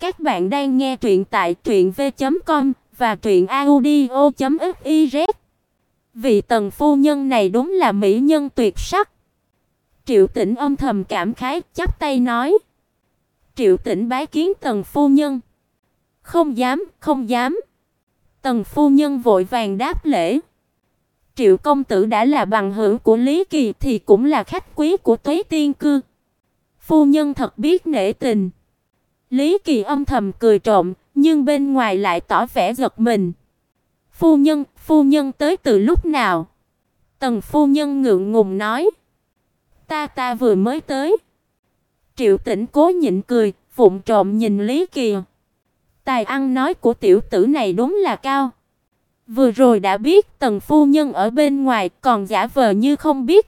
Các bạn đang nghe truyện tại truyệnv.com và truyệnaudio.fiz. Vị tần phu nhân này đúng là mỹ nhân tuyệt sắc. Triệu Tĩnh âm thầm cảm khái, chắp tay nói: "Triệu Tĩnh bái kiến tần phu nhân." "Không dám, không dám." Tần phu nhân vội vàng đáp lễ. Triệu công tử đã là bằng hữu của Lý Kỳ thì cũng là khách quý của Tuế Tiên cư. Phu nhân thật biết nể tình. Lý Kỳ âm thầm cười trộm, nhưng bên ngoài lại tỏ vẻ giật mình. "Phu nhân, phu nhân tới từ lúc nào?" Tần phu nhân ngượng ngùng nói. "Ta ta vừa mới tới." Triệu Tĩnh cố nhịn cười, vụng trộm nhìn Lý Kỳ. Tài ăn nói của tiểu tử này đúng là cao. Vừa rồi đã biết Tần phu nhân ở bên ngoài, còn giả vờ như không biết.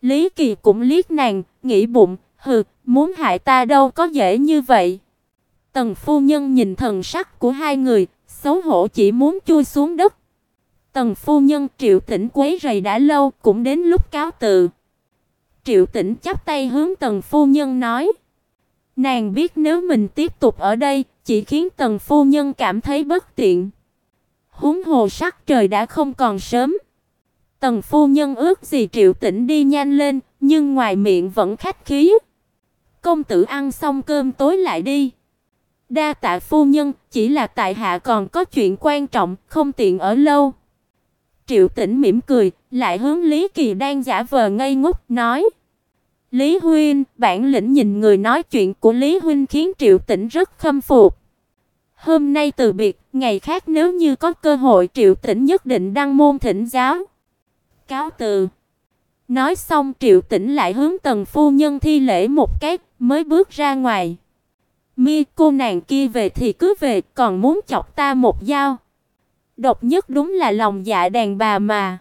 Lý Kỳ cũng liếc nàng, nghĩ bụng, hừ, muốn hại ta đâu có dễ như vậy. Tần phu nhân nhìn thần sắc của hai người, xấu hổ chỉ muốn chui xuống đất. Tần phu nhân Triệu Tĩnh quấy rầy đã lâu, cũng đến lúc cáo từ. Triệu Tĩnh chắp tay hướng Tần phu nhân nói: Nàng biết nếu mình tiếp tục ở đây, chỉ khiến Tần phu nhân cảm thấy bất tiện. Huống hồ sắc trời đã không còn sớm. Tần phu nhân ước gì Triệu Tĩnh đi nhanh lên, nhưng ngoài miệng vẫn khách khí. Công tử ăn xong cơm tối lại đi. Đa tạ phu nhân, chỉ là tại hạ còn có chuyện quan trọng, không tiện ở lâu. Triệu Tĩnh mỉm cười, lại hướng Lý Kỳ đang giả vờ ngây ngốc nói: "Lý huynh, bản lĩnh nhìn người nói chuyện của Lý huynh khiến Triệu Tĩnh rất khâm phục. Hôm nay từ biệt, ngày khác nếu như có cơ hội Triệu Tĩnh nhất định đăng môn thỉnh giáo." Cáo từ. Nói xong Triệu Tĩnh lại hướng Tần phu nhân thi lễ một cái, mới bước ra ngoài. Mi cô nàng kia về thì cứ về, còn muốn chọc ta một dao. Độc nhất đúng là lòng dạ đàn bà mà.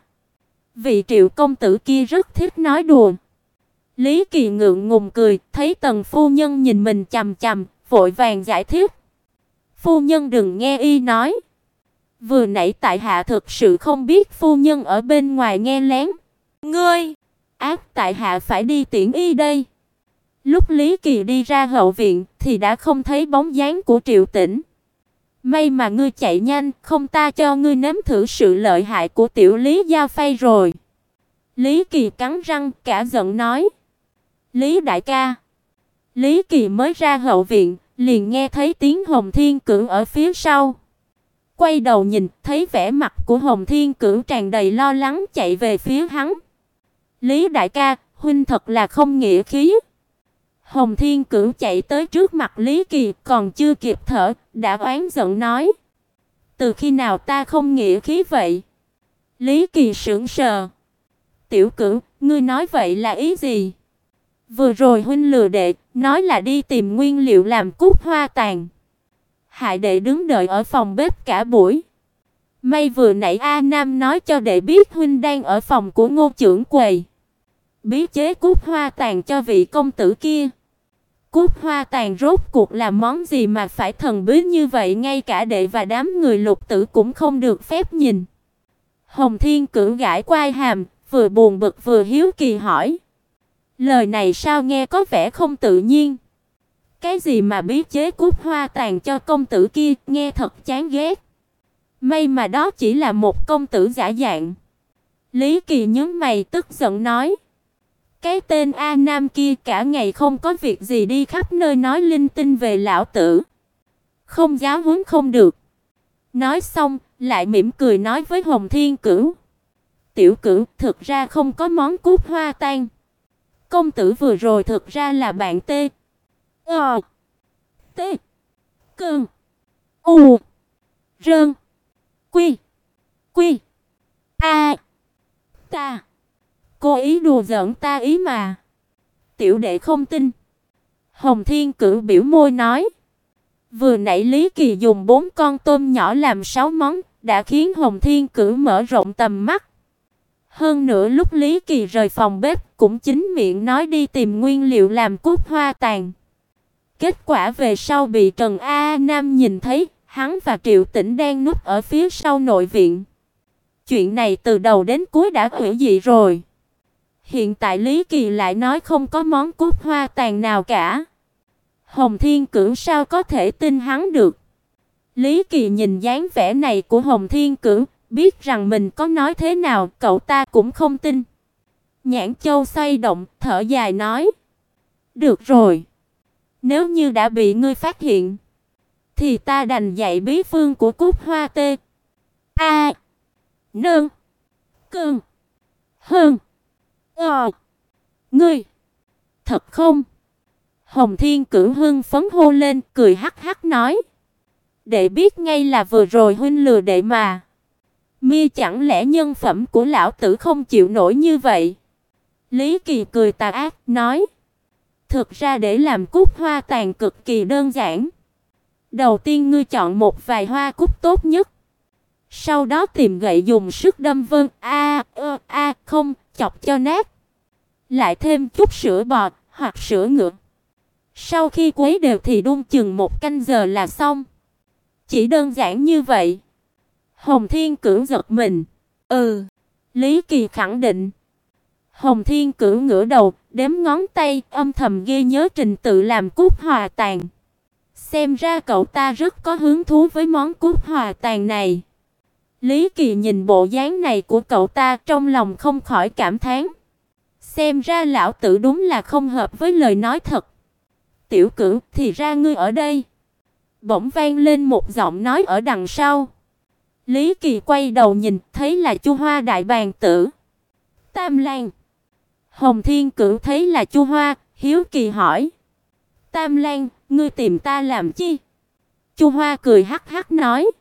Vị Triệu công tử kia rất thích nói đùa. Lý Kỳ ngượng ngùng cười, thấy Tần phu nhân nhìn mình chằm chằm, vội vàng giải thích. Phu nhân đừng nghe y nói. Vừa nãy tại hạ thực sự không biết phu nhân ở bên ngoài nghe lén. Ngươi, ác tại hạ phải đi tiễn y đây. Lúc Lý Kỳ đi ra hậu viện thì đã không thấy bóng dáng của Triệu Tĩnh. May mà ngươi chạy nhanh, không ta cho ngươi nếm thử sự lợi hại của tiểu Lý Giao Phay rồi. Lý Kỳ cắn răng, cả giận nói: "Lý đại ca." Lý Kỳ mới ra hậu viện, liền nghe thấy tiếng Hồng Thiên Cửu ở phía sau. Quay đầu nhìn, thấy vẻ mặt của Hồng Thiên Cửu tràn đầy lo lắng chạy về phía hắn. "Lý đại ca, huynh thật là không nghĩa khí." Hồng Thiên Cửu chạy tới trước mặt Lý Kỳ, còn chưa kịp thở, đã oán giận nói: "Từ khi nào ta không nghĩa khí vậy?" Lý Kỳ sững sờ. "Tiểu Cửu, ngươi nói vậy là ý gì?" Vừa rồi huynh lừa đệ, nói là đi tìm nguyên liệu làm cúc hoa tàn. Hại đệ đứng đợi ở phòng bếp cả buổi. May vừa nãy A Nam nói cho đệ biết huynh đang ở phòng của Ngô trưởng quầy. Bí chế cúc hoa tàn cho vị công tử kia. Cúc hoa tàn rốt cuộc là món gì mà phải thần bí như vậy, ngay cả đệ và đám người lục tử cũng không được phép nhìn. Hồng Thiên cử gãi quai hàm, vừa buồn bực vừa hiếu kỳ hỏi: Lời này sao nghe có vẻ không tự nhiên? Cái gì mà bí chế cúc hoa tàn cho công tử kia, nghe thật chán ghét. May mà đó chỉ là một công tử giả dạng. Lý Kỳ nhớ mày tức giận nói: "Cái tên A Nam kia cả ngày không có việc gì đi khắp nơi nói linh tinh về lão tử, không giáo huấn không được." Nói xong, lại mỉm cười nói với Hồng Thiên Cửu: "Tiểu Cửu, thực ra không có món cúc hoa tan." Công tử vừa rồi thực ra là bạn tê. Ờ. T. Cơn. U. Rơn. Quy. Quy. A. Ta. Cô ý đùa giỡn ta ý mà. Tiểu đệ không tin. Hồng Thiên cử biểu môi nói. Vừa nãy Lý Kỳ dùng bốn con tôm nhỏ làm sáu món, đã khiến Hồng Thiên cử mở rộng tầm mắt. Hơn nữa lúc Lý Kỳ rời phòng bếp cũng chính miệng nói đi tìm nguyên liệu làm cúc hoa tàn. Kết quả về sau bị Trần A Nam nhìn thấy, hắn và Triệu Tĩnh đang núp ở phía sau nội viện. Chuyện này từ đầu đến cuối đã hủy dị rồi. Hiện tại Lý Kỳ lại nói không có món cúc hoa tàn nào cả. Hồng Thiên Cửu sao có thể tin hắn được? Lý Kỳ nhìn dáng vẻ này của Hồng Thiên Cửu, biết rằng mình có nói thế nào, cậu ta cũng không tin. Nhãn Châu xoay động, thở dài nói: "Được rồi, nếu như đã bị ngươi phát hiện, thì ta đành dạy bí phương của Cúc Hoa Tê." A. Nương. Cương. Hơn. Ờ. Ngươi. Thật không? Hồng Thiên Cửu hưng phấn hô lên, cười hắc hắc nói: "Đệ biết ngay là vừa rồi huynh lừa đệ mà. Mi chẳng lẽ nhân phẩm của lão tử không chịu nổi như vậy?" Lý Kỳ cười tà ác nói: "Thực ra để làm cúc hoa tàn cực kỳ đơn giản. Đầu tiên ngươi chọn một vài hoa cúc tốt nhất, sau đó tìm gậy dùng sức đâm vân a a, a không, chọc cho nát. Lại thêm chút sữa bò hoặc sữa ngựa. Sau khi quấy đều thì đun chừng một canh giờ là xong. Chỉ đơn giản như vậy. Hồng Thiên Cửu giật mình. Ừ, Lý Kỳ khẳng định. Hồng Thiên Cửu ngửa đầu, đếm ngón tay, âm thầm ghi nhớ trình tự làm cút hòa tàn. Xem ra cậu ta rất có hứng thú với món cút hòa tàn này. Lý Kỳ nhìn bộ dáng này của cậu ta trong lòng không khỏi cảm thán. Xem ra lão tử đúng là không hợp với lời nói thật. Tiểu Cửu, thì ra ngươi ở đây. Bỗng vang lên một giọng nói ở đằng sau. Lý Kỳ quay đầu nhìn, thấy là Chu Hoa đại bàng tử. Tam Lan. Hồng Thiên Cửu thấy là Chu Hoa, hiếu kỳ hỏi: "Tam Lan, ngươi tìm ta làm chi?" Chu Hoa cười hắc hắc nói: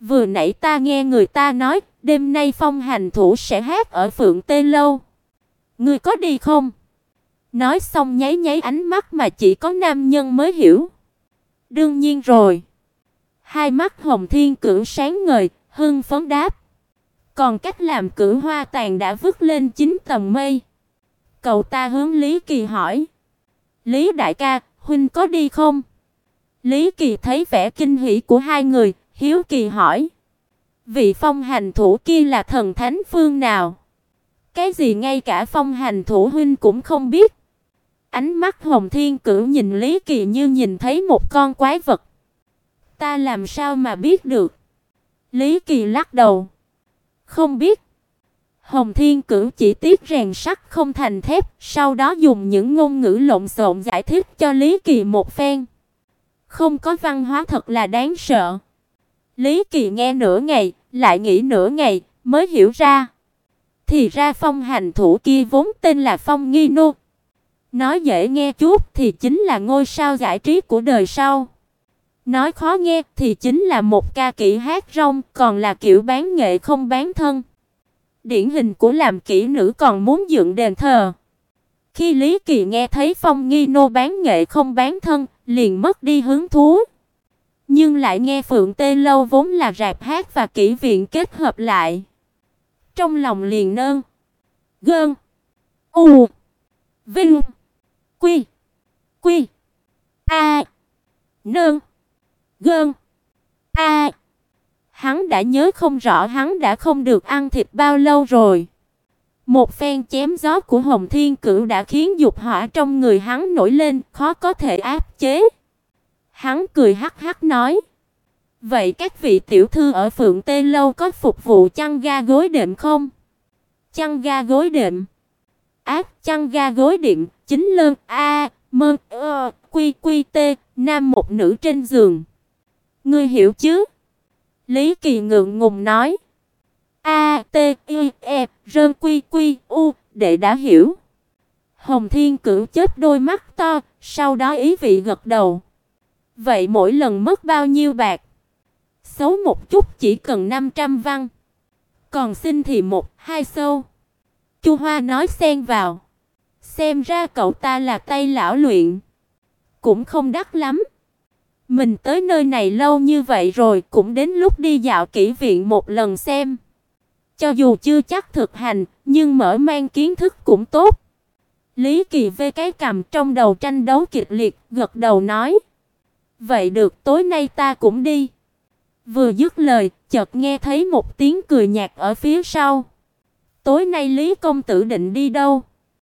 "Vừa nãy ta nghe người ta nói, đêm nay Phong Hành thủ sẽ hát ở Phượng Tê lâu. Ngươi có đi không?" Nói xong nháy nháy ánh mắt mà chỉ có nam nhân mới hiểu. Đương nhiên rồi. Hai mắt Hồng Thiên Cửu sáng ngời, hưng phấn đáp. Còn cách làm cửu hoa tàn đã vứt lên chín tầng mây. Cậu ta hướng Lý Kỳ hỏi. Lý đại ca, huynh có đi không? Lý Kỳ thấy vẻ kinh hỉ của hai người, hiếu kỳ hỏi. Vị phong hành thủ kia là thần thánh phương nào? Cái gì ngay cả phong hành thủ huynh cũng không biết. Ánh mắt Hồng Thiên Cửu nhìn Lý Kỳ như nhìn thấy một con quái vật. Ta làm sao mà biết được? Lý Kỳ lắc đầu. Không biết. Hồng Thiên Cửu chỉ tiếc rèn sắt không thành thép, sau đó dùng những ngôn ngữ lộn xộn giải thích cho Lý Kỳ một phen. Không có văn hóa thật là đáng sợ. Lý Kỳ nghe nửa ngày, lại nghĩ nửa ngày, mới hiểu ra. Thì ra phong hành thủ kia vốn tên là Phong Nghi Nô. Nói dễ nghe chút thì chính là ngôi sao giải trí của đời sau. Nói khó nghe thì chính là một ca kỹ hát rong, còn là kiểu bán nghệ không bán thân. Điển hình của làm kỹ nữ còn muốn dựng đền thờ. Khi Lý Kỳ nghe thấy Phong Nghi Nô bán nghệ không bán thân, liền mất đi hứng thú. Nhưng lại nghe Phượng Tê Lâu vốn là rạp hát và kỹ viện kết hợp lại. Trong lòng liền nơn. Gơn. U. Vinh. Quy. Quy. A. Nơn. Gơn. A. Hắn đã nhớ không rõ hắn đã không được ăn thịt bao lâu rồi. Một phen chém gió của Hồng Thiên Cửu đã khiến dục hỏa trong người hắn nổi lên, khó có thể áp chế. Hắn cười hắc hắc nói: "Vậy các vị tiểu thư ở Phượng Tê lâu có phục vụ chăn ga gối đệm không?" Chăn ga gối đệm. Ác chăn ga gối đệm, chính lơn a, mơ ơ, quy quy tê, nam một nữ trên giường. Ngươi hiểu chứ? Lý Kỳ ngượng ngùng nói. A T I E rơn quy quy u, đệ đã hiểu. Hồng Thiên Cửu chết đôi mắt to, sau đó ý vị gật đầu. Vậy mỗi lần mất bao nhiêu bạc? Xấu một chút chỉ cần 500 văn. Còn xin thì một, hai sâu. Chu Hoa nói xen vào. Xem ra cậu ta là tay lão luyện. Cũng không đắt lắm. Mình tới nơi này lâu như vậy rồi, cũng đến lúc đi dạo kỹ viện một lần xem. Cho dù chưa chắc thực hành, nhưng mở mang kiến thức cũng tốt. Lý Kỳ vê cái cầm trong đầu tranh đấu kịch liệt, gật đầu nói: "Vậy được, tối nay ta cũng đi." Vừa dứt lời, chợt nghe thấy một tiếng cười nhạt ở phía sau. "Tối nay Lý công tử định đi đâu?"